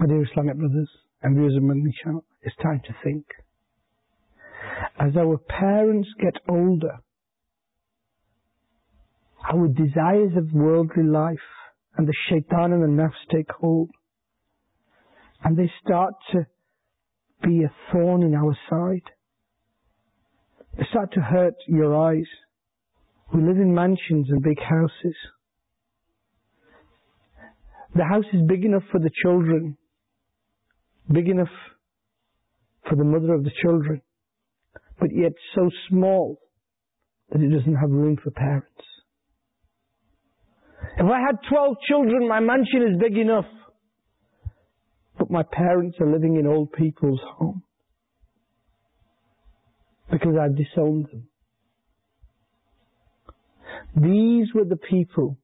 My Dear Islamic brothers and viewers of Madani channel, it's time to think. As our parents get older, our desires of worldly life and the shaitan and the nafs take hold and they start to be a thorn in our side. They start to hurt your eyes. We live in mansions and big houses. The house is big enough for the children big enough for the mother of the children, but yet so small that it doesn't have room for parents. If I had 12 children, my mansion is big enough, but my parents are living in old people's home Because I disowned them. These were the people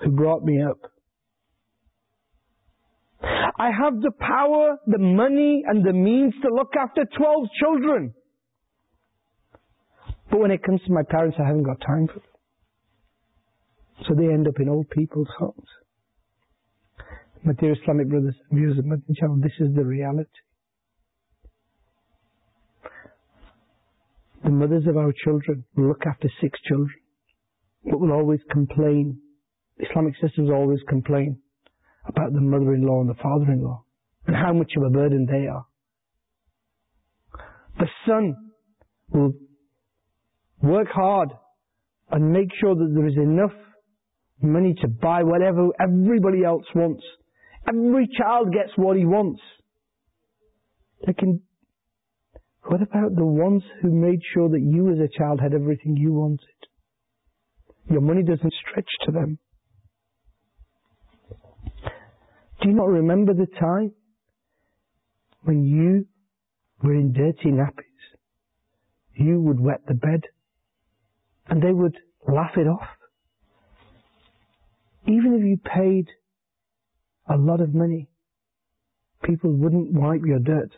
who brought me up. I have the power, the money, and the means to look after 12 children. But when it comes to my parents, I haven't got time for them. So they end up in old people's homes. My dear Islamic brothers, and sisters, my channel, this is the reality. The mothers of our children look after six children, but will always complain. Islamic sisters always complain about the mother-in-law and the father-in-law and how much of a burden they are. The son will work hard and make sure that there is enough money to buy whatever everybody else wants. Every child gets what he wants. Can, what about the ones who made sure that you as a child had everything you wanted? Your money doesn't stretch to them. Do you not remember the time when you were in dirty nappies? You would wet the bed and they would laugh it off. Even if you paid a lot of money, people wouldn't wipe your dirt.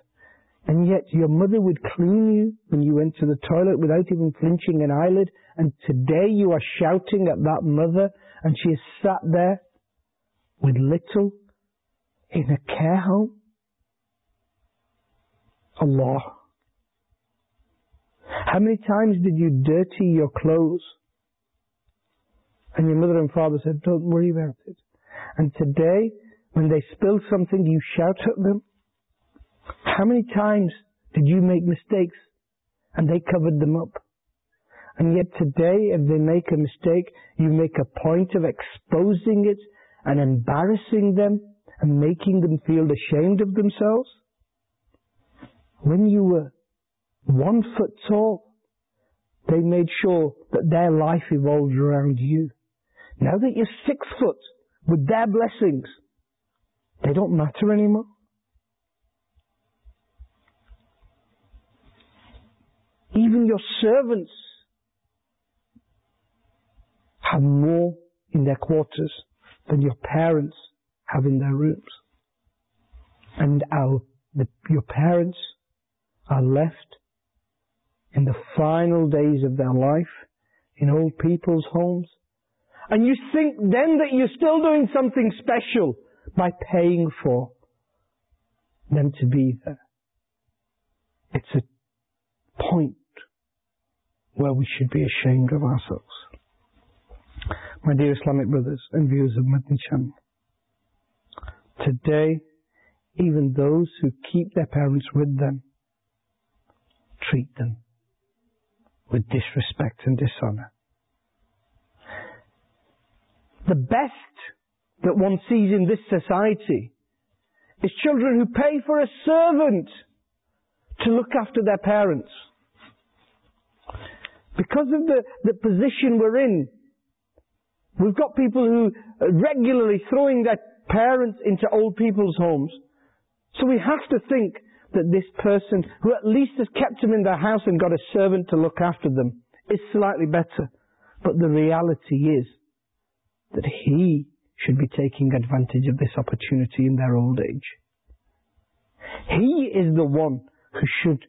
And yet your mother would clean you when you went to the toilet without even flinching an eyelid. And today you are shouting at that mother and she has sat there with little in a care home? Allah. How many times did you dirty your clothes? And your mother and father said, don't worry about it. And today, when they spill something, you shout at them. How many times did you make mistakes and they covered them up? And yet today, if they make a mistake, you make a point of exposing it and embarrassing them and making them feel ashamed of themselves? When you were one foot tall, they made sure that their life evolved around you. Now that you're six foot, with their blessings, they don't matter anymore. Even your servants have more in their quarters than your parents have in their rooms. And our, the, your parents are left in the final days of their life in old people's homes. And you think then that you're still doing something special by paying for them to be there. It's a point where we should be ashamed of ourselves. My dear Islamic brothers and viewers of Madani Channel, today, even those who keep their parents with them, treat them with disrespect and dishonor. The best that one sees in this society is children who pay for a servant to look after their parents. Because of the, the position we're in, we've got people who are regularly throwing their parents into old people's homes. So we have to think that this person, who at least has kept them in their house and got a servant to look after them, is slightly better. But the reality is that he should be taking advantage of this opportunity in their old age. He is the one who should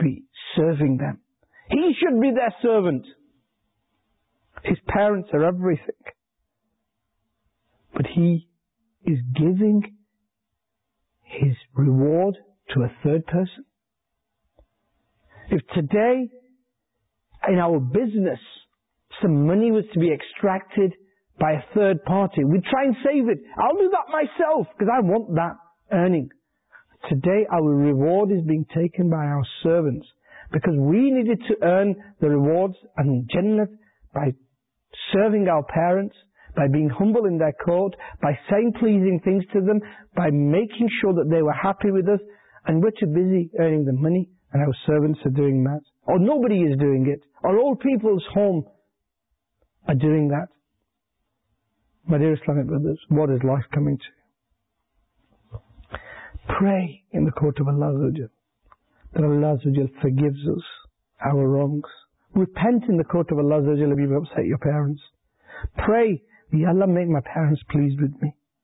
be serving them. He should be their servant. His parents are everything. But he is giving his reward to a third person? If today, in our business, some money was to be extracted by a third party, we'd try and save it. I'll do that myself because I want that earning. Today, our reward is being taken by our servants because we needed to earn the rewards and jannah by serving our parents by being humble in their court, by saying pleasing things to them, by making sure that they were happy with us, and we're too busy earning the money, and our servants are doing that. Or nobody is doing it. Or all people's home are doing that. My dear Islamic brothers, what is life coming to? Pray in the court of Allah that Allah forgives us our wrongs. Repent in the court of Allah if you've upset your parents. Pray یا اللہ make my parents please with me